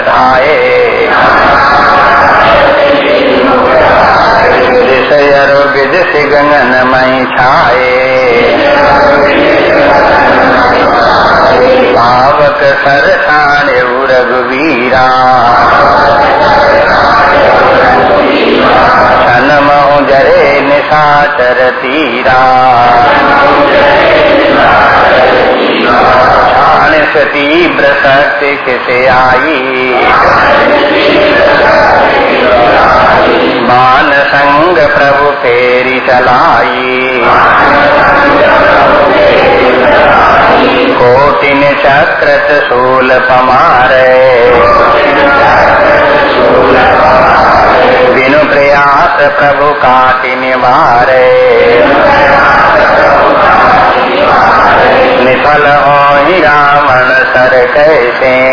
धाये दिशयर विदिश गगन मई छाए पावक सर ताणे रघुवीरा छन महु जरे निशाचर तीरा। से तीव्र शक्ति किसे आई? मान संग प्रभु फेरी चलाई। कोटिन चक्रत शूल पमारे। बिनु प्रयास प्रभु काटिन मारे। निफल हो रावण सर कैसे?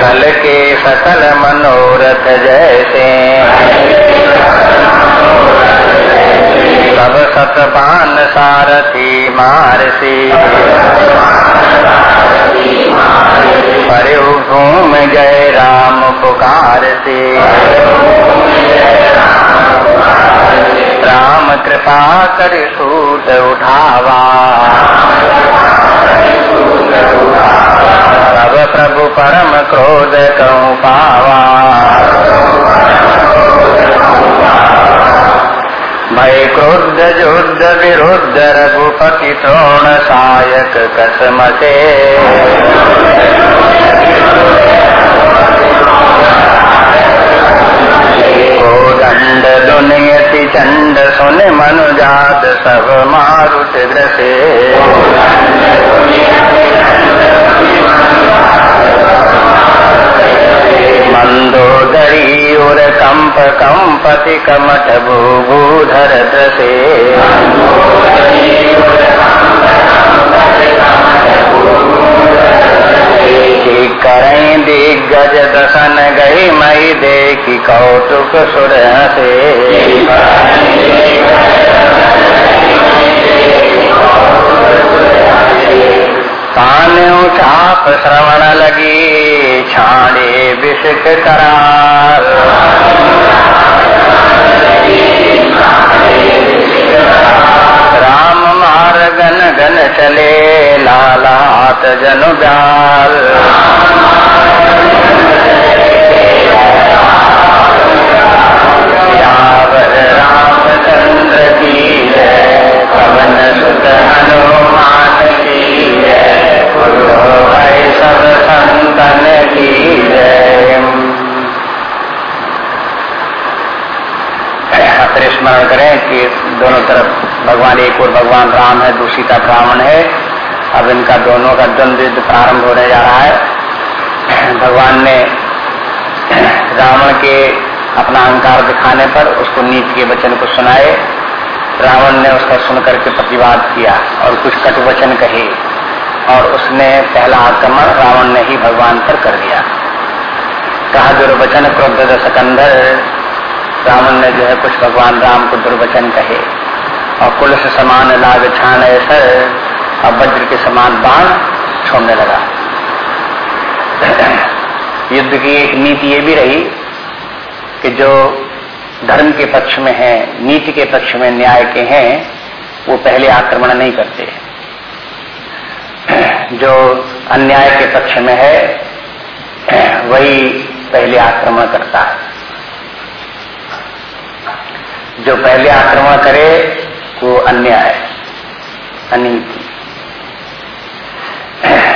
कल के सकल मनोरथ जैसे। सब सतपान सारथी मारसी। परे घूम गए राम पुकार से कृपा कर सूत उठावा। तब प्रभु परम क्रोध कहूँ पावा। भय क्रोध, युद्ध विरुद्ध रघुपति द्रोण सायक कसम से दंड दुनियति चंड सुन मनुजात सब मारुत ग्रसे। मंदोदरी उर कंप कंपति कमठ भूभूधर द्रसे। करें दिग्गज दसन गई मई देखी कौतुक सुर से चाप श्रवण लगी छाड़े विषक करार। राम मार गन गन चले लालात जनु भगवान एक और भगवान राम है, दूसरी तरफ़ रावण है। अब इनका दोनों का द्वंद्व युद्ध प्रारंभ होने जा रहा है। भगवान ने रावण के अपना अहंकार दिखाने पर उसको नीति के वचन को सुनाए। रावण ने उसका सुनकर के प्रतिवाद किया और कुछ कटु वचन कहे और उसने पहला आक्रमण रावण ने ही भगवान पर कर दिया। कहा, दुर्वचन क्रोध सकंदर रावण ने जो है कुछ भगवान राम को दुर्वचन कहे। और कुल से समान लाग छान ऐसा और वज्र के समान बाण छोड़ने लगा। युद्ध की एक नीति ये भी रही कि जो धर्म के पक्ष में है, नीति के पक्ष में न्याय के हैं, वो पहले आक्रमण नहीं करते। जो अन्याय के पक्ष में है, वही पहले आक्रमण करता है। जो पहले आक्रमण करे वो अन्याय अनीति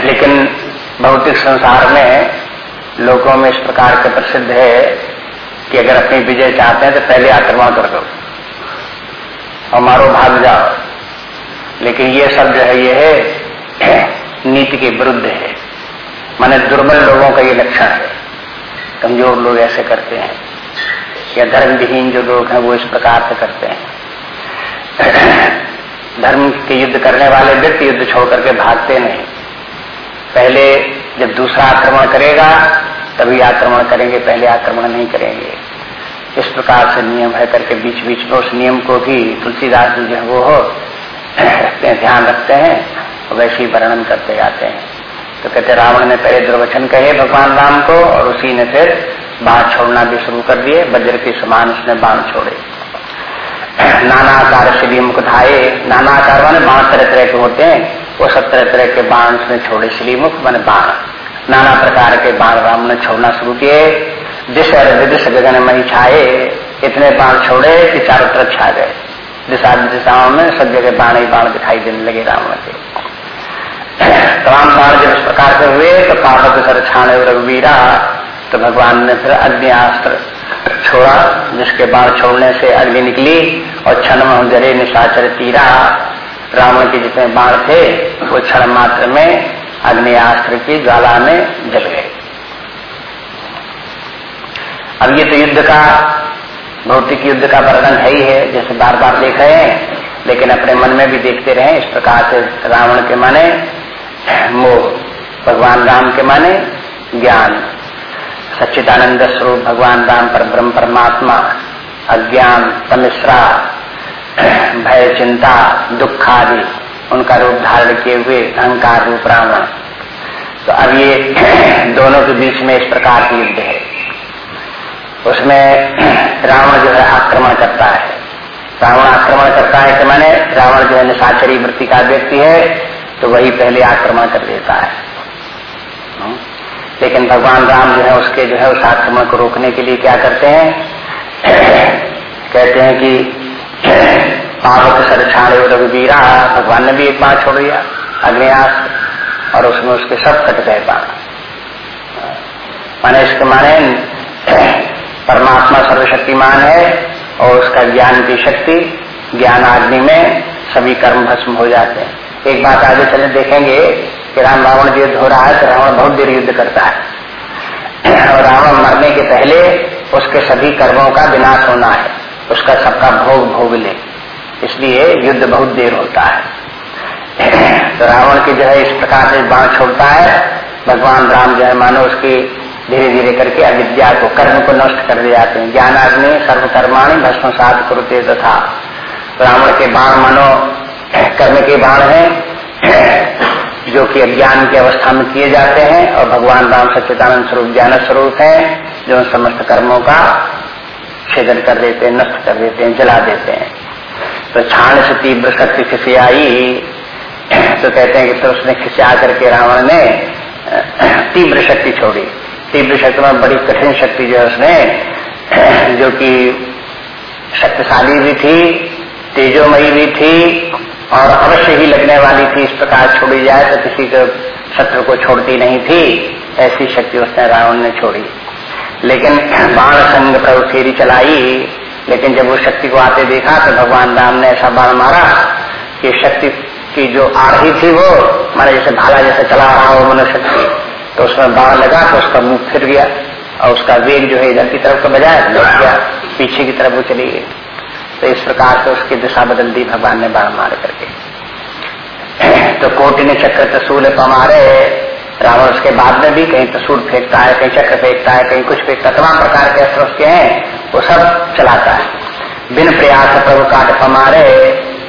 लेकिन भौतिक संसार में लोगों में इस प्रकार के प्रसिद्ध है कि अगर अपनी विजय चाहते हैं तो पहले आक्रमण कर दो और मारो भाग जाओ। लेकिन ये सब जो है, ये है नीति के विरुद्ध है। माने दुर्बल लोगों का ये लक्षण है। कमज़ोर लोग ऐसे करते हैं या धर्मविहीन जो लोग हैं, वो इस प्रकार से करते हैं। धर्म के युद्ध करने वाले व्यक्ति युद्ध छोड़ करके भागते नहीं। पहले जब दूसरा आक्रमण करेगा, तभी आक्रमण करेंगे, पहले आक्रमण नहीं करेंगे। इस प्रकार से नियम है करके बीच बीच में उस नियम को भी तुलसीदास जी जो है वो रखते हैं, ध्यान रखते हैं और वैसे ही वर्णन करते जाते हैं। तो कहते रावण ने पहले दुर्वचन कहे भगवान राम को और उसी ने फिर बाण छोड़ना भी शुरू कर दिए वज्र के समान उसने बाण छोड़े। नाना आकार से भी मुखधाए नाना आकार माने बाण तरह तरह के होते हैं, वो सब तरह तरह के बाण उसने छोड़े श्रीमुख मैंने बाण। नाना प्रकार के बाण राम ने छोड़ना शुरू किए, दिश और विदिश गगन मई छाए, इतने बाण छोड़े कि चारों तरफ़ छा गए। दिशा दिशाओं में सब जगह बाण ही बाण दिखाई देने लगे राम के। तमाम बाण जब इस प्रकार से हुए तो पार्वत सर छाने रघुवीरा तो भगवान ने फिर अग्नियास्त्र छोड़ा, जिसके बाण छोड़ने से अग्नि निकली और क्षण जरे निशाचर तीरा, रावण के जितने बाण थे, वो क्षण मात्र में अग्नियास्त्र की ज्वाला में जल गए। अब ये तो युद्ध का, भौतिक युद्ध का वर्णन है ही है, जैसे बार बार देख रहे हैं, लेकिन अपने मन में भी देखते रहे, इस प्रकार से रावण के माने, मोह, भगवान राम के माने ज्ञान। सच्चिदानंद स्वरूप भगवान राम पर ब्रह्म परमात्मा, अज्ञान तमिश्रा भय, चिंता, दुख आदि, उनका रूप धारण किए हुए अहंकार रूप रावण। तो अब ये दोनों के बीच में इस प्रकार की युद्ध है। उसमें रावण जो है आक्रमण करता है। रावण आक्रमण करता है कि मैंने रावण जो है निशाचरी वृत्ति का व्यक्ति है तो वही पहले आक्रमण कर देता है। हम्म। लेकिन भगवान राम जो है उसके जो है उस आक्रमण को रोकने के लिए क्या करते हैं? कहते हैं कि पावक सर छाड़े रघुवीरा भगवान ने भी एक बात छोड़ दिया, अग्नियास, और उसमें उसके सब कट गए बाण माने इसके माने परमात्मा सर्वशक्तिमान है और उसका ज्ञान की शक्ति, ज्ञान आदमी में सभी कर्म भस्म हो जाते हैं। एक बात आगे चले देखेंगे कि राम रावण युद्ध हो रहा है तो रावण बहुत देर युद्ध करता है। और रावण मरने के पहले उसके सभी कर्मों का विनाश होना है। उसका सबका भोग भोग ले। इसलिए युद्ध बहुत देर होता है। तो रावण की जो है इस प्रकार से बाण छोड़ता है। भगवान राम जो है, मानो उसकी धीरे धीरे करके अविद्या को, कर्म को नष्ट कर दे जाते हैं। ज्ञान आदमी सर्वकर्माणी, भस्म साध करते, तथा। रावण के बाण मानो, कर्म के बाण हैं। जो कि अज्ञान की अवस्था में किए जाते हैं और भगवान राम सच्चिदानंद स्वरूप, ज्ञान स्वरूप है, जो समस्त कर्मों का छेदन कर देते हैं, नष्ट कर देते हैं, जला देते हैं। तो छाण से तीव्र शक्ति खिसियाई तो कहते हैं कि तो उसने खिंचा करके रावण ने, तीव्र शक्ति छोड़ी। तीव्र शक्ति में बड़ी कठिन शक्ति जो है उसने, जो कि शक्तिशाली भी थी, तेजोमयी भी थी और अवश्य ही लगने वाली थी, इस प्रकार छोड़ी जाए तो किसी को शत्रु को छोड़ती नहीं थी। ऐसी शक्ति उसने रावण ने छोड़ी। लेकिन बाण संग प्रभु फेरी चलाई, लेकिन जब वो शक्ति को आते देखा तो भगवान राम ने ऐसा बाण मारा कि शक्ति की जो आ थी वो, माने जैसे भाला जैसे चला रहा हो मनुष्य शक्ति तो उसमें बाढ़ लगा तो उसका मुँह फिर गया और उसका वेग जो है इधर की तरफ़ का बजाय लौट गया, पीछे की तरफ़ वो चली गई। तो इस प्रकार से उसकी दिशा बदल दी भगवान ने बाण मार करके। तो कोटि ने चक्र तसूल पमारे रावण उसके बाद में भी कहीं तसूल फेंकता है, कहीं चक्र फेंकता है, कहीं कुछ फेंकता तमाम प्रकार के अस्त्र उसके हैं, वो सब चलाता है। बिन प्रयास प्रभु काट पमारे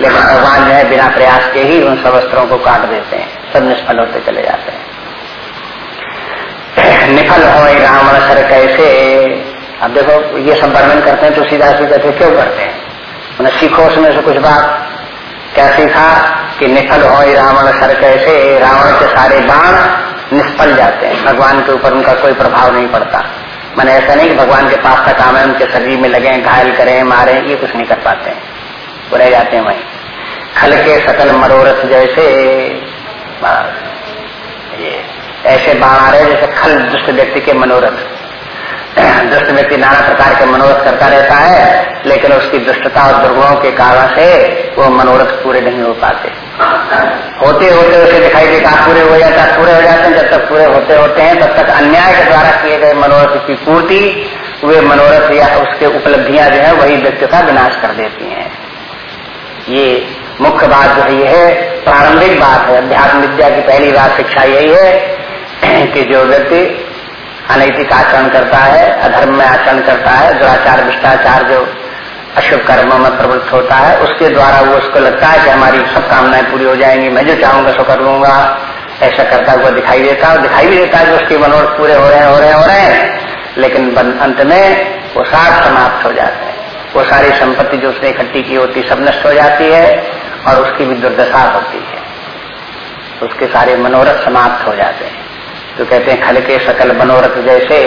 लेकिन भगवान जो है बिना प्रयास के ही उन सब अस्त्रों को काट देते हैं, सब निष्फल होते चले जाते हैं। निफल हो रावण सर कैसे? अब देखो, ये सब वर्णन करते हैं तो सीधा सीधा क्यों करते हैं? उन्हें सीखो उसमें से कुछ बात। क्या सीखा कि निफल हो रावण सर कैसे? रावण के सारे बाण निष्फल जाते हैं। भगवान के ऊपर उनका कोई प्रभाव नहीं पड़ता। मैंने ऐसा नहीं कि भगवान के पास का काम है उनके शरीर में लगे, घायल करें, मारे, ये कुछ नहीं कर पाते हैं। वो रह जाते हैं वहीं। खल के सकल मरोरथ जैसे ये ऐसे बाण आ रहे जैसे खल दुष्ट व्यक्ति के मनोरथ। दुष्ट व्यक्ति नाना प्रकार के मनोरथ करता रहता है, लेकिन उसकी दुष्टता और दुर्गुणों के कारण से वो मनोरथ पूरे नहीं हो पाते। होते होते उसे दिखाई देता, पूरे हो जाता, पूरे हो जाते हैं। जब तक पूरे होते होते हैं, तब तक अन्याय के द्वारा किए गए मनोरथ की पूर्ति, वे मनोरथ या उसके उपलब्धियाँ जो है, वही व्यक्ति का विनाश कर देती हैं। ये मुख्य बात जो है है प्रारंभिक बात है। अध्यात्म विद्या की पहली बात शिक्षा यही है कि जो व्यक्ति अनैतिक आचरण करता है, अधर्म में आचरण करता है, दुराचार, भ्रष्टाचार जो अशुभ कर्मों में प्रवृत्त होता है, उसके द्वारा वो उसको लगता है कि हमारी सब कामनाएँ पूरी हो जाएँगी, मैं जो चाहूँगा सो कर लूँगा। ऐसा करता हुआ दिखाई देता है दिखाई भी देता है कि उसके मनोरथ पूरे हो रहे हैं, हो रहे हैं, हो रहे हैं। लेकिन अंत में वो साथ समाप्त हो जाते हैं। वो सारी संपत्ति जो उसने इकट्ठी की होती, सब नष्ट हो जाती है, और उसकी भी दुर्दशा होती है। उसके सारे मनोरथ समाप्त हो जाते हैं। तो कहते हैं, खल के सकल मनोरथ जैसे।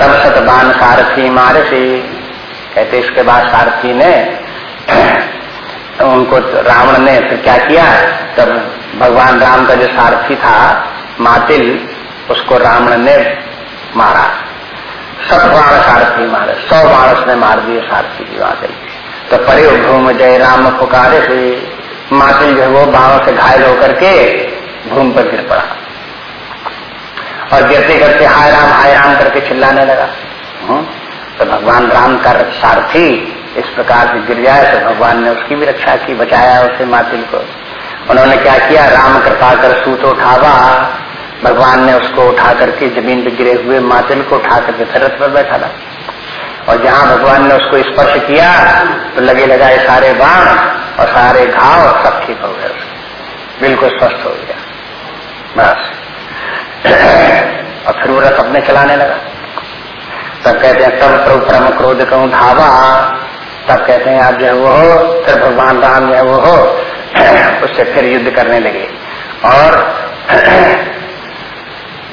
तब सत बान सारथी मारसी। कहते इसके बाद सारथी ने उनको रावण ने फिर क्या किया? तब भगवान राम का जो सारथी था, मातिल, उसको रावण ने मारा। सत बाण सारथी मारे, सौ बाण उसने मार दिए, सारथी की मातिल तो परे भूम जय राम पुकारे से, मातिल जो वो बाणों से घायल होकर के भूमि पर गिर पड़ा। और गिरते गिरते हाय राम हाय राम करके चिल्लाने लगा। हम्म। तो भगवान राम का सारथी इस प्रकार से गिर जाए तो भगवान ने उसकी भी रक्षा की, बचाया उसे मातिल को। उन्होंने क्या किया? राम कृपा कर सूत उठावा। भगवान ने उसको उठा करके ज़मीन पर गिरे हुए मातिल को उठा करके फिर पर बैठा था और जहाँ भगवान ने उसको स्पर्श किया तो लगे लगाए सारे बाण और सारे घाव सब ठीक हो गए। बिल्कुल स्वस्थ हो गया। बस। और फिर वो रथ अपने चलाने लगा। तब कहते हैं, तब प्रभु परम क्रोध कहूँ धावा। तब कहते हैं, आप जो है वो हो, फिर भगवान राम जो है वो हो। उससे फिर युद्ध करने लगे। और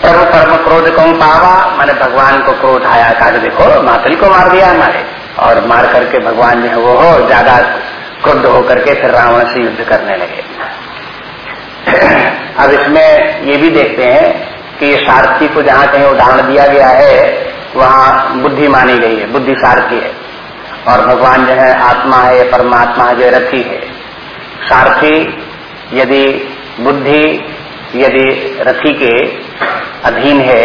प्रभु परम क्रोध कहूँ पावा। मैंने भगवान को क्रोध आया, कहा, देखो, मातली को मार दिया हमारे। और मार करके भगवान जो है वो हो, ज़्यादा क्रुद्ध होकर के फिर रावण से युद्ध करने लगे। अब इसमें ये भी देखते हैं कि ये सारथी को जहाँ कहीं उदाहरण दिया गया है, वहाँ बुद्धि मानी गई है, बुद्धि सारथी है। और भगवान जो है, आत्मा है, परमात्मा जो रथी है। सारथी यदि बुद्धि यदि रथी के अधीन है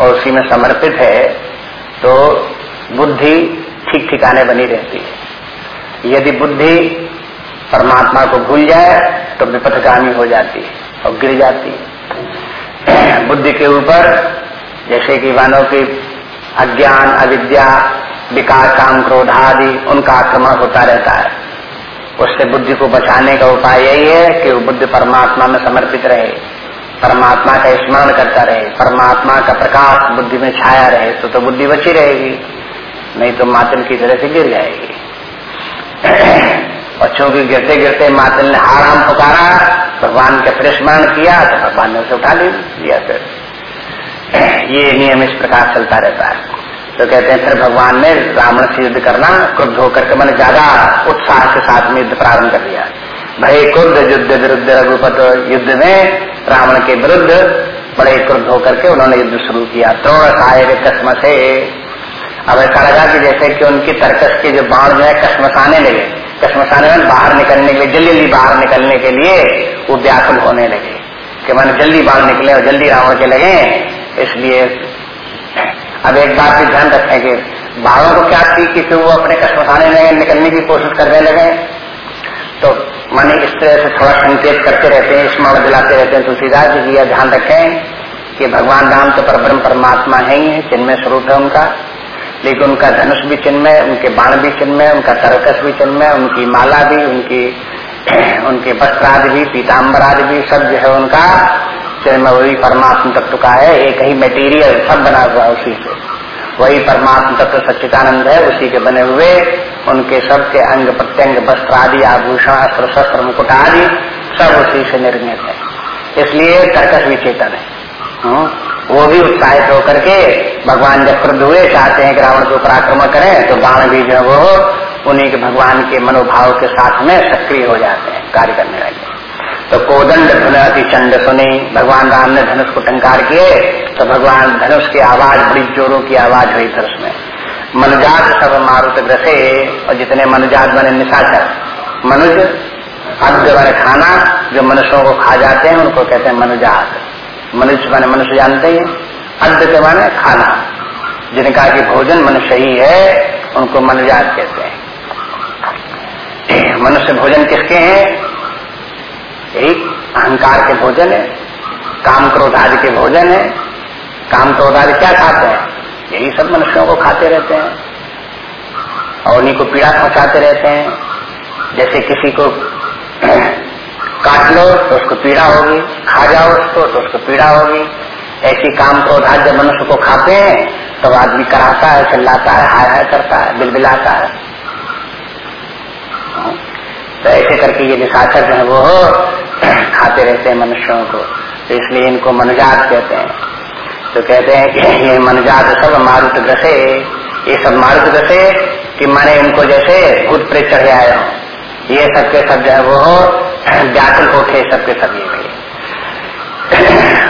और उसी में समर्पित है तो बुद्धि ठीक ठिकाने बनी रहती है। यदि बुद्धि परमात्मा को भूल जाए तो विपथगामी हो जाती है और गिर जाती है। बुद्धि के ऊपर, जैसे कि मानव की अज्ञान, अविद्या विकार काम, क्रोध आदि, उनका आक्रमण होता रहता है। उससे बुद्धि को बचाने का उपाय यही है कि वो बुद्धि परमात्मा में समर्पित रहे। परमात्मा का स्मरण करता रहे। परमात्मा का प्रकाश बुद्धि में छाया रहे तो तो बुद्धि बची रहेगी, नहीं तो मातल की तरह से गिर जाएगी। और चूँकि गिरते गिरते मातल ने आराम पुकारा, भगवान के फिर स्मरण किया तो भगवान ने उसे उठा लिया फिर। ये नियम इस प्रकार चलता रहता है। तो कहते हैं, फिर भगवान ने रावण से युद्ध करना, क्रुद्ध होकर के मैंने ज़्यादा उत्साह के साथ में युद्ध प्रारंभ कर दिया। भय क्रुद्ध, युद्ध विरुद्ध रघुपत युद्ध में रावण के विरुद्ध बड़े क्रुद्ध होकर के उन्होंने युद्ध शुरू किया। द्रोण सहाय कसम से अब ऐसा लगा कि जैसे कि उनकी तर्कस के जो बाण जो है, कसमसाने लगे। कसमसाने में बाहर निकलने के लिए जल्दी जल्दी बाहर निकलने के लिए वो व्याकुल होने लगे कि मैंने जल्दी बाहर निकले और जल्दी रावण के लगे। इसलिए अब एक बात भी ध्यान रखें कि बालों को क्या थी कि वो अपने कसमसाने में निकलने की कोशिश करने लगे। तो माने इस तरह से थोड़ा संकेत करते रहते हैं, स्मरण दिलाते रहते हैं। तुलसीदास जी यह ध्यान रखें कि भगवान राम तो परब्रह्म परमात्मा है ही है चिन्मय स्वरूप है उनका। लेकिन उनका धनुष भी चिन्ह चिन्मय उनके बाण भी चिन्ह चिन्मय उनका तरकस भी चिन्ह चिन्मय उनकी माला भी उनकी उनके वस्त्र आदि भी पीताम्बर आदि भी सब जो है उनका में वही परमात्म तत्व का है एक ही मटेरियल सब बना हुआ उसी से। वही परमात्म तत्व सच्चिदानंद है उसी के बने हुए उनके सबके अंग प्रत्यंग वस्त्र आदि आभूषण अस्त्र शस्त्र मुकुट आदि सब उसी से निर्मित है। इसलिए कर्कश भी चेतन है। हम्म, वो भी उत्साहित होकर के भगवान जब क्रुद्ध हुए, चाहते हैं कि रावण के ऊपर आक्रमण करें तो बाण भी जो वो उन्हीं के भगवान के मनोभाव के साथ में सक्रिय हो जाते हैं, कार्य करने लगे। तो कोदंड धुनति चंड सुनी, भगवान राम ने धनुष को टंकार किए तो भगवान धनुष की आवाज़, बड़ी जोरों की आवाज़ हुई फिर उसमें। मनुजात सब मारुत ग्रसे, और जितने मनुजात बने निशाचर। मनुज बने खाना, जो मनुष्यों को खा जाते हैं, उनको कहते हैं मनुजात। मनुष्य बने मनुष्य जानते हैं। अद्य के माने खाना। जिनका कि भोजन मनुष्य ही है, उनको मनजात कहते हैं। मनुष्य भोजन किसके हैं? यही अहंकार के भोजन है, काम क्रोध आदि के भोजन है। काम क्रोध आदि क्या खाते हैं? यही सब मनुष्यों को खाते रहते हैं। और उन्हीं को पीड़ा पहुंचाते रहते हैं। जैसे किसी को काट लो तो उसको पीड़ा होगी। खा जाओ उसको तो उसको पीड़ा होगी। ऐसी काम क्रोध आदि जब मनुष्य को खाते हैं तो आदमी कराता है, चिल्लाता है, हाय हाय करता है, बिलबिलाता है। तो ऐसे करके ये निशाचर जो है, वो खाते रहते हैं मनुष्यों को। तो इसलिए इनको मनजात कहते हैं। तो कहते हैं कि ये मनजात सब मारुत ग्रसे ये सब मारुत ग्रसे कि माने इनको जैसे भूत प्रेत चढ़े आया हो। ये सबके सब जो है वो व्याकुल होते सबके सब ये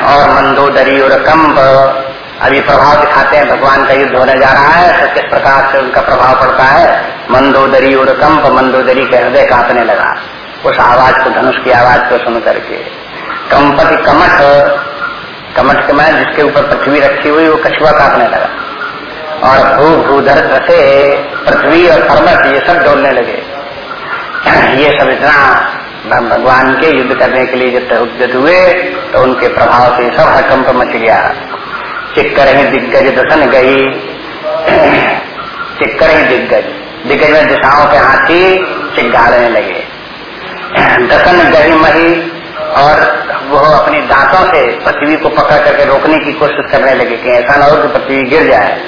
और मंदोदरी और कंप। अभी प्रभाव दिखाते हैं, भगवान का युद्ध होने जा रहा है तो किस प्रकार से उनका प्रभाव पड़ता है? मंदोदरी और कंप मंदोदरी के हृदय कांपने लगा। उस आवाज़ को, धनुष की आवाज़ को सुन करके। कंपति कमठ कमठ के मैं जिसके ऊपर पृथ्वी रखी हुई, वो कछुआ कांपने लगा। और भू भूधर से पृथ्वी और पर्वत, ये सब डोलने लगे। ये सब इतना भगवान के युद्ध करने के लिए जब उद्यत हुए तो उनके प्रभाव से सब हकंप मच गया। चिक्कर ही दिग्गज दसन गई। चिक्कर ही दिग्गज। दिग्गज में दिशाओं के हाथी चिग्गारने लगे। दसन गही मही और वो अपनी दांतों से पृथ्वी को पकड़ करके रोकने की कोशिश करने लगे कि ऐसा न हो कि पृथ्वी गिर जाए।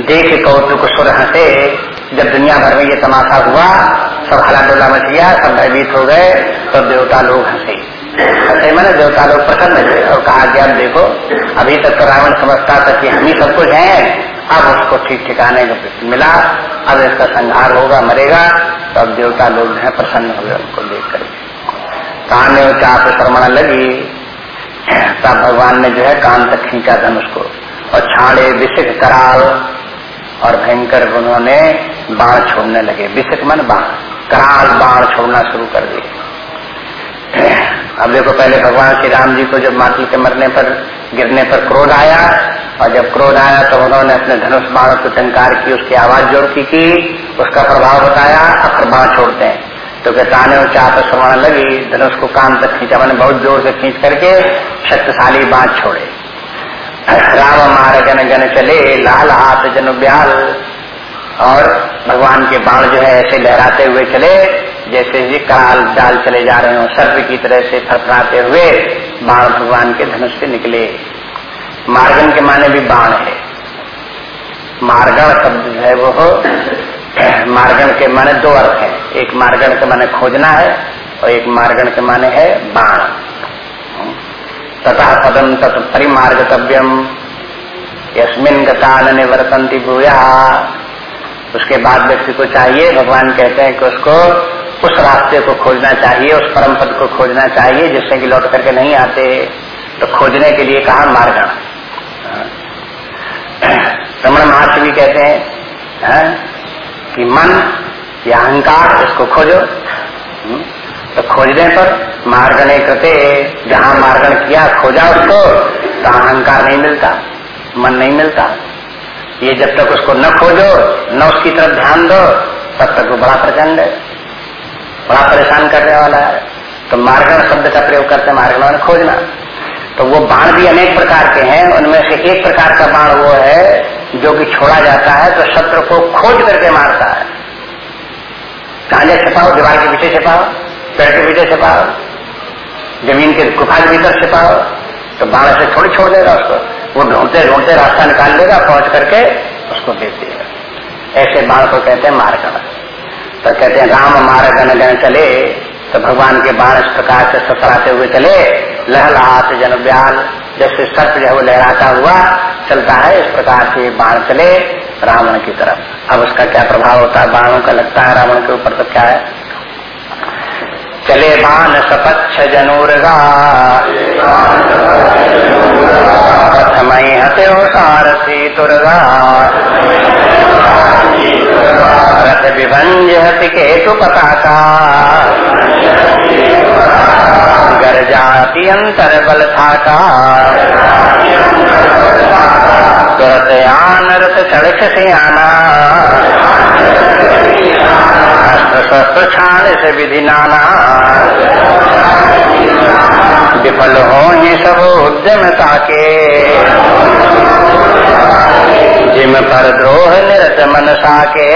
देख कौतुक सुर हंसे जब दुनिया भर में ये तमाशा हुआ, सब हला डोला मच गया सब भयभीत हो गए तो देवता लोग हंसे। हंसे मैंने देवता लोग प्रसन्न हुए और कहा कि अब देखो, अभी तक तो रावण समझता था कि हम ही सब कुछ हैं, अब उसको ठीक ठिकाने मिला, अब इसका संहार होगा, मरेगा तो अब देवता लोग है प्रसन्न हो गए उनको देख कर कान चाप श्रमण लगी, तब भगवान ने जो है कान तक खींचा धनुष को, और छाड़े विशिख कराल, और भयंकर उन्होंने बाण छोड़ने लगे। विशिख मन बाण कराल बाण छोड़ना शुरू कर दिए। अब देखो, पहले भगवान श्री राम जी को जब माटी के मरने पर, गिरने पर क्रोध आया, और जब क्रोध आया तो उन्होंने अपने धनुष बाण को टंकार की, उसकी आवाज़ जोड़ की की उसका प्रभाव बताया, अब बाण छोड़ते हैं। तो कहताने और चाप श्रवण लगी, धनुष को काम तक खींचा। मैंने बहुत ज़ोर से खींच करके शक्तिशाली बाण छोड़े। राम मार गन गन चले, लाल हाथ जन ब्याल और भगवान के बाण जो है ऐसे लहराते हुए चले, जैसे ये काल डाल चले जा रहे हो सर्व की तरह से फरफराते हुए बाण भगवान के धनुष से निकले। मार्गन के माने भी बाण है। मार्गण शब्द जो है वो मार्गण के माने दो अर्थ है। एक मार्गण के माने खोजना है और एक मार्गण के माने है बाण। तथा पदम तत् परिमार्गतव्यम। यस्मिन गतान निवर्तंती भूया। उसके बाद व्यक्ति को चाहिए, भगवान कहते हैं कि उसको उस रास्ते को खोजना चाहिए, उस परम पद को खोजना चाहिए, जिससे कि लौट करके नहीं आते तो खोजने के लिए कहा मार्गण रमण महर्षि भी कहते हैं, है? कि मन या अहंकार इसको खोजो हम्म? तो खोजने पर मार्गणे कृते जहाँ मार्गण किया, खोजा उसको तो अहंकार नहीं मिलता, मन नहीं मिलता ये जब तक उसको न खोजो, न उसकी तरफ़ ध्यान दो, तब तक वो बड़ा प्रचंड है। बड़ा परेशान करने वाला है। तो मार्गण शब्द का प्रयोग करते मार्गण खोजना। तो वो बाण भी अनेक प्रकार के हैं, उनमें से एक प्रकार का बाण वो है, जो कि छोड़ा जाता है तो शत्रु को खोज करके मारता है। कांजा छिपाओ दीवार के पीछे छिपाओ पेड़ के पीछे छिपाओ ज़मीन के गुफा के भीतर छिपाओ तो बाण से थोड़ी छोड़ देगा उसको। वो ढूंढते ढूंढते रास्ता निकाल लेगा पहुँच करके उसको दे देगा। ऐसे बाण को कहते हैं मारगण तो कहते हैं, राम मार गण गण चले तो भगवान के बाण इस प्रकार से सतराते हुए चले। लहलात जन ब्याल जैसे सर्प जो है वो लहराता हुआ, चलता है, इस प्रकार से बाण चले रावण की तरफ़। अब उसका क्या प्रभाव होता है? बाणों का लगता है रावण के ऊपर तो क्या है? चले बाण सपच्छ जनूरगा। प्रथम हत्यो सारथी तुर्गा। रथ विभंज हति केतु पताका। गर जाति अंतर बल था तुरत चढ़ से आना शस्त्र छाण से विधि नाना। विफल हो ही सब उद्यमता के जिम पर द्रोह निरत मन साके।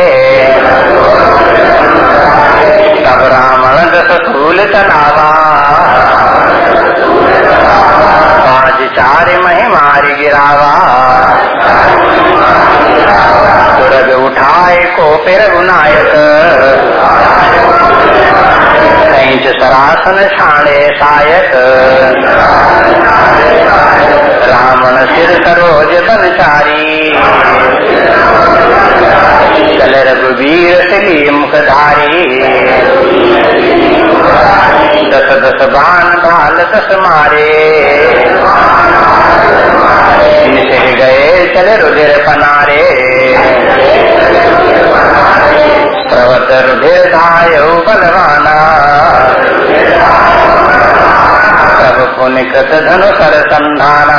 तब रावण दस फूल तनावा। पाँच चार मही मारी गिरावा। उठाए को फिर गुनायक कहीं सरासन छाणे सायक रावण सिर सरोज बनचारी चल रघुवीर सिली मुखधारी दस दस बाण भाल दस मारे। गए चल रुधिर पनारे। प्रवत रुधिर बलवाना सब पुनिकृत धनु कर संधाना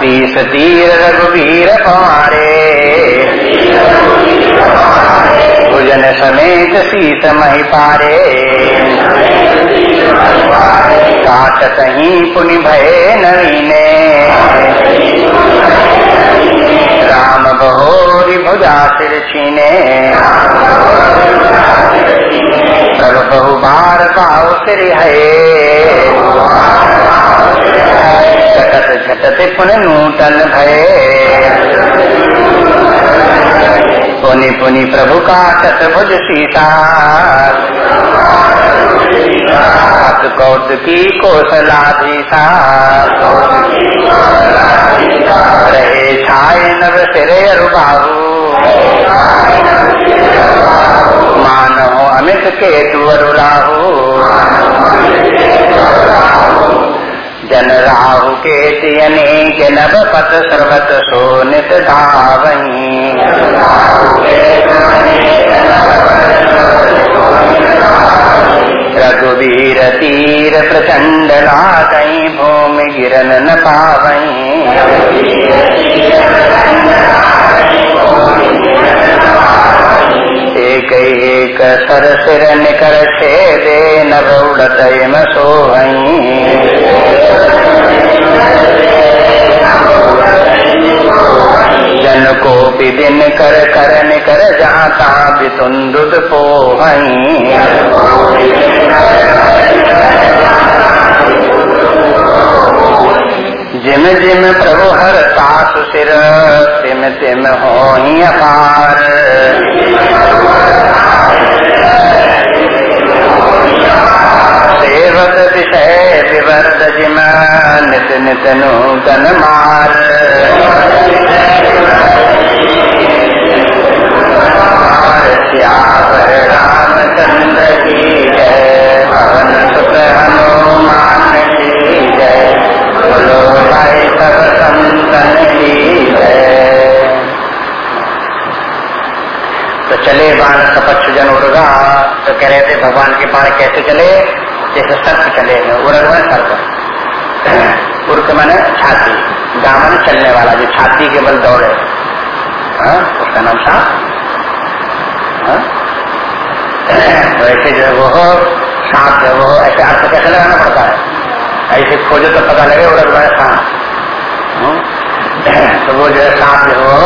तीस तीर रघुवीर पवारे। भुजन समेत शीस मही पारे। काटत ही पुनि भय नवीने। राम बहोरी भुजा सिर छीने। प्रभ बहु बार पाओ सिर है। झटत झटत पुन नूतन भय। पुनि पुनि प्रभु का भुज सीता कौत की कौशलाधीशा। रहे छाए नव सिरे अरुबाहु। मान अमित के तुअरु राहु जन राहु के नभ पत सर्वत सो नित धावही रघुवीर तीर प्रचंड लागई भूमि गिरन न पावई एक एक सर सिर निकर छेदे नभ उड़त म जन को दिन कर कर निकर जहाँ तहाँ बितुंदुद जिम जिम प्रभु हर तास सिर तिम तिम हो ही अपार। सेवक विषय विवर्त जिम, नित नित नूतन मार। कह रहे थे, भगवान के पार कैसे चले? जैसे सर्प चले उड़ग में सर्प उर्क मैंने छाती, दामन चलने वाला, जो छाती के बल दौड़े हाँ उसका नाम सांप वैसे जो है वो सांप है वो ऐसे अर्थ कैसे लगाना पड़ता है? ऐसे खोजो तो पता लगे उड़क सांप तो वो जो है सांप जो वो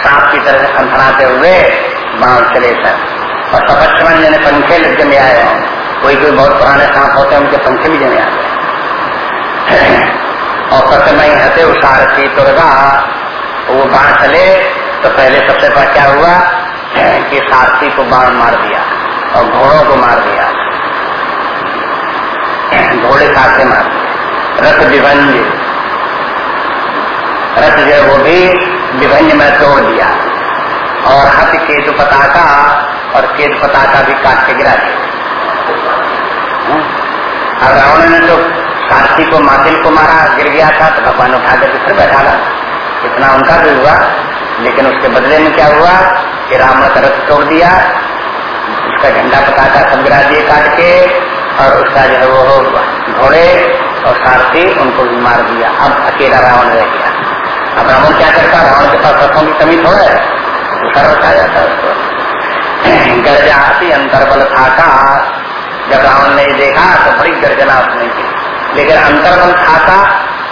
सांप की तरह से खनखनाते हुए बाढ़ चले सर और सपक्षमन जने पंखे लग जमे आए हैं। कोई कोई बहुत पुराने सांप होते हैं, उनके पंखे भी जमे आते और कसमई हते उसार की तुरगा वो बाढ़ चले तो पहले सबसे पहले क्या हुआ? कि सारथी को बाण मार दिया और घोड़ों को मार दिया। घोड़े साथे मार रथ विभंज। रथ जो वो भी विभंज में तोड़ दिया। और हथ केतु पताका और केतु पताका भी काट के गिरा दिया। अब रावण ने तो सारथी को, मातिल को मारा, गिर गया था तो भगवान उठा करके फिर बैठा ला इतना उनका भी हुआ, लेकिन उसके बदले में क्या हुआ कि राम का रथ तोड़ दिया, उसका झंडा पताका सब गिरा दिए काट के, और उसका जो है वो घोड़े और सारथी उनको भी मार दिया। अब अकेला रावण रह गया। अब रावण क्या करता? रावण के पास रथों की कमी थोड़ा है दूसरा रखा जाता है उसको। गर्जाती अंतर्बल था का जब रावण ने देखा तो बड़ी गर्जना उसने की। लेकिन अंतर्बल था का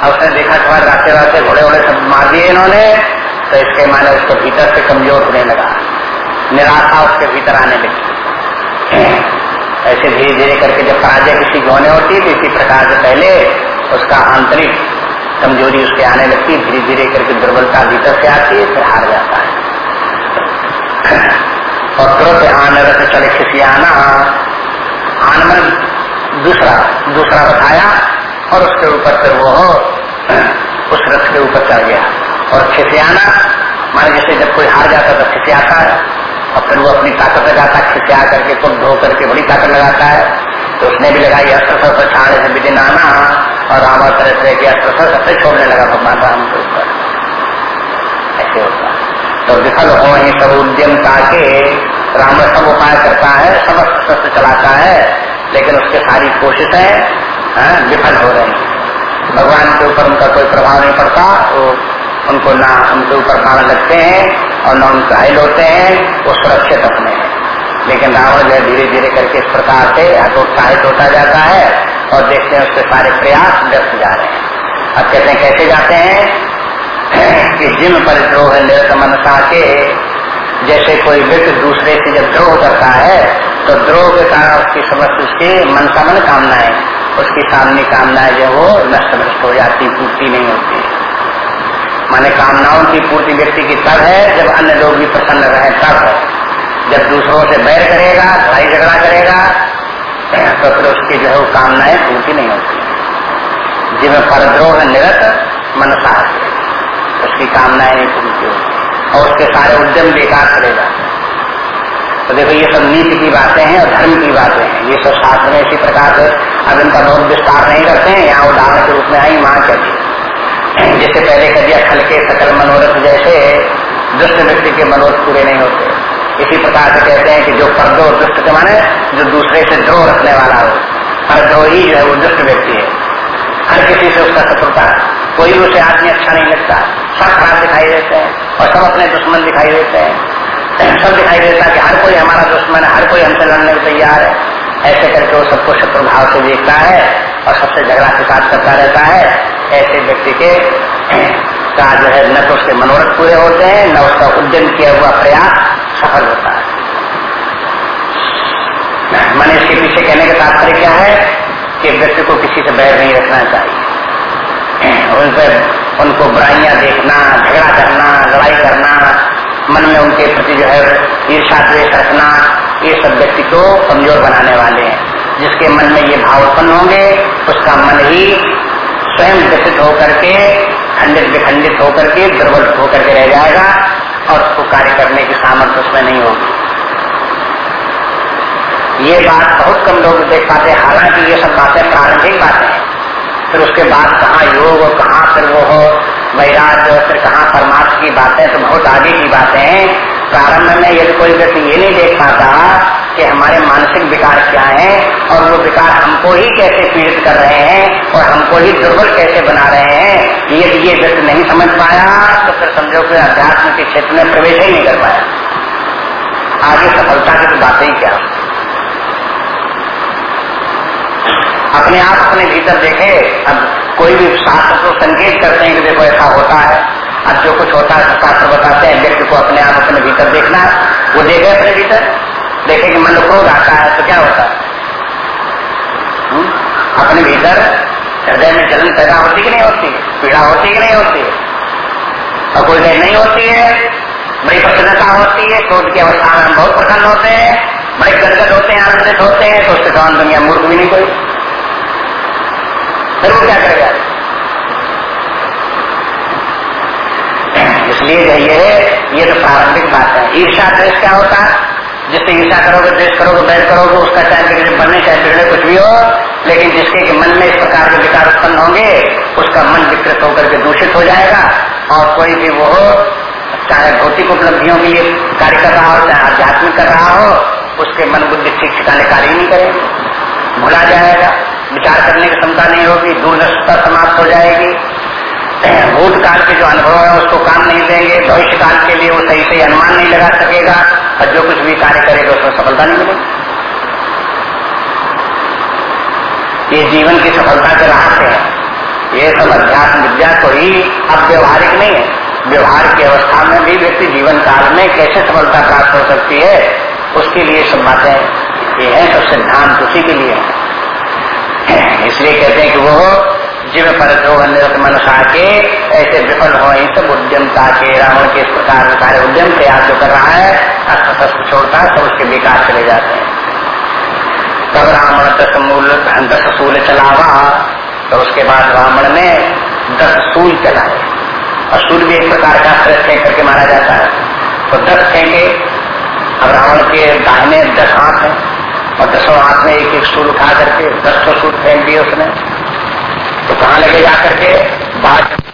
उसने देखा कि रास्ते रास्ते घोड़े घोड़े सब मार दिए इन्होंने तो इसके माने उसको भीतर से कमज़ोर होने लगा। निराशा उसके भीतर आने लगी। ऐसे धीरे धीरे करके जब पराजय किसी होने होती तो इसी प्रकार से पहले उसका आंतरिक कमज़ोरी उसके आने लगती। धीरे धीरे करके दुर्बलता भीतर से आती है, फिर हार जाता है। और तुरंत आन रथ चले खिसियाना आन। मन दूसरा दूसरा बताया और उसके ऊपर फिर वो उस रथ के ऊपर चढ़ गया। और खिसियाना मान जैसे जब कोई हार जाता तो खिसियाता है, और फिर वो अपनी ताकत लगाता है खिसिया करके खुद धो करके बड़ी ताकत लगाता है तो उसने भी लगाई अस्त्र शस्त्र छाड़े से विधि नाना, और रामा तरह से अस्त्र शस्त्र छोड़ने लगा भगवान राम के ऊपर। ऐसे होता तो विफल हो सब उद्यम ताके राम सब उपाय करता है सब अस्त्र शस्त्र चलाता है लेकिन उसके सारी कोशिशें हाँ, विफल हो रही भगवान के ऊपर उनका कोई प्रभाव नहीं पड़ता वो उनको ना उनके ऊपर बाण लगते हैं और न उनके घायल होते हैं वो सुरक्षित अपने हैं। लेकिन रावण जो धीरे धीरे करके इस प्रकार से हतोत्साहित होता जाता है और देखते हैं उसके सारे प्रयास व्यस्त जा रहे हैं। अब कहते हैं कैसे जाते हैं? कि जिन पर द्रोह निरत मनसा के, जैसे कोई व्यक्ति दूसरे से जब द्रोह करता है तो द्रोह के कारण उसकी समस्त उसकी मनसा मन कामनाएँ, उसकी सामने कामनाएँ जो वो नष्ट भ्रष्ट हो जाती, पूर्ति नहीं होती। माने कामनाओं की पूर्ति व्यक्ति की तब है, जब अन्य लोग भी प्रसन्न रहे, तब है। जब दूसरों से बैर करेगा, लड़ाई झगड़ा करेगा तो फिर उसकी जो है वो कामनाएँ पूर्ति नहीं होती। जिसमें परद्रोह निरत मनसा उसकी कामनाएँ नहीं पूरी और उसके सारे उद्यम बेकार करेगा तो देखो, ये सब नीति की बातें हैं और धर्म की बातें हैं। ये सब शास्त्र में इसी प्रकार से अब इनका बहुत विस्तार नहीं करते हैं। यहाँ उदाहरण के रूप में आई माँ कहती जैसे पहले कर दिया खल के सकल मनोरथ जैसे दुष्ट व्यक्ति के मनोरथ पूरे नहीं होते। इसी प्रकार से कहते हैं कि जो परदो दुष्ट के माने, जो दूसरे से द्रोह रखने वाला हो। परद्रोही जो है, वो दुष्ट व्यक्ति है। हर किसी से उसका शत्रुता कोई उसे आदमी अच्छा नहीं लगता। सब खराब दिखाई देते हैं और सब अपने दुश्मन दिखाई देते हैं। सब दिखाई देता है कि हर कोई हमारा दुश्मन है, हर कोई हमसे लड़ने को तैयार है। ऐसे करके वो सबको शत्रु भाव से देखता है और सबसे झगड़ा शिकायत करता रहता है। ऐसे व्यक्ति के का जो है, न तो उसके मनोरथ पूरे होते हैं, न उसका उद्यम किया हुआ प्रयास सफल होता है। मैंने इसके पीछे कहने का तात्पर्य क्या है कि व्यक्ति को किसी से बैर नहीं रखना चाहिए। पर उनको बुराइयाँ देखना, झगड़ा करना, लड़ाई करना, मन में उनके प्रति जो है ईर्षा द्वेष रखना, ये सब व्यक्ति को कमज़ोर बनाने वाले हैं। जिसके मन में ये भाव उत्पन्न होंगे, उसका मन ही स्वयं व्यथित होकर के, खंडित विखंडित होकर के, दुर्बल होकर के रह जाएगा और उसको कार्य करने की सामर्थ्य उसमें नहीं होगी। ये बात बहुत कम लोग देख पाते हालाँकि ये सब बातें प्रारंभिक बातें हैं। फिर उसके बाद कहाँ योग और कहाँ फिर वो हो? वैराग्य फिर कहाँ परमात्मा की बातें? तो बहुत आगे की बातें हैं। प्रारंभ में यदि कोई व्यक्ति ये नहीं देख पाता कि हमारे मानसिक विकार क्या हैं और वो विकार हमको ही कैसे पीड़ित कर रहे हैं और हमको ही दुर्बल कैसे बना रहे हैं, यदि ये व्यक्ति नहीं समझ पाया तो फिर समझो कि अध्यात्म के क्षेत्र में प्रवेश ही नहीं कर पाया। आगे सफलता की तो बातें ही क्या? अपने आप अपने भीतर देखे, अब कोई भी शास्त्र को संकेत करते हैं कि देखो ऐसा होता है। अब जो कुछ होता है शास्त्र बताते हैं, व्यक्ति को अपने आप अपने भीतर देखना वो देखे अपने भीतर, देखे कि मन क्रोध आता है तो क्या होता है? हुँ? अपने भीतर हृदय में जलन पैदा होती कि नहीं होती? पीड़ा होती कि नहीं होती? और कोई नहीं होती है, बड़ी प्रसन्नता होती है, क्रोध की अवस्था में हम बहुत प्रसन्न होते हैं, बड़े गदगद होते हैं, आनंदित होते हैं तो उसके दौरान दुनिया मूर्ख भी नहीं कोई। फिर वो क्या करेगा? इसलिए ये ये तो प्रारंभिक बात है। ईर्षा द्वेष क्या होता है? जिससे ईर्षा करोगे, द्वेष करोगे बैर करोगे, उसका चाहे बिगड़े, बनने चाहे बिगड़े, कुछ भी हो, लेकिन जिसके मन में इस प्रकार के विकार उत्पन्न होंगे, उसका मन विकृत होकर के दूषित हो जाएगा। और कोई भी वो चाहे भौतिक उपलब्धियों के लिए कार्य कर रहा हो, चाहे आध्यात्मिक कर रहा हो, उसके मन बुद्धि ठीक ठिकाने कार्य नहीं करेंगे। भुला जाएगा। विचार करने की क्षमता नहीं होगी, दूरदर्शता समाप्त हो जाएगी। भूतकाल के जो अनुभव है, उसको काम नहीं देंगे। भविष्य काल के लिए वो सही सही अनुमान नहीं लगा सकेगा और जो कुछ भी कार्य करेगा, उसमें सफलता नहीं मिलेगी। ये जीवन की सफलता के रहस्य है। ये सब अध्यात्म विद्या तो ही अब व्यवहारिक नहीं है। व्यवहार की अवस्था में भी व्यक्ति जीवन काल में कैसे सफलता प्राप्त हो सकती है, उसके लिए सब बातें ये है, सब सिद्धांत उसी के लिए इसलिए कहते हैं कि वो जीव पर जो मनुष्य के ऐसे विफल हो सब उद्यमता के रावण के इस प्रकार सारे उद्यम प्रयास जो कर रहा है अस्त्र छोड़ता है, सब उसके विकास चले जाते हैं। तब रावण दस मूल दस सूल चलावा तो उसके बाद रावण ने दस सूल चलाए। और सूल भी एक प्रकार का अस्त्र फेंक करके मारा जाता है। तो दस फेंके अब रावण के दाहिने दस हाथ है। और दसों हाथ में एक एक सूट उठा करके, दस सौ सूट फेंक दिए उसने। तो कहाँ लगे जाकर के बाद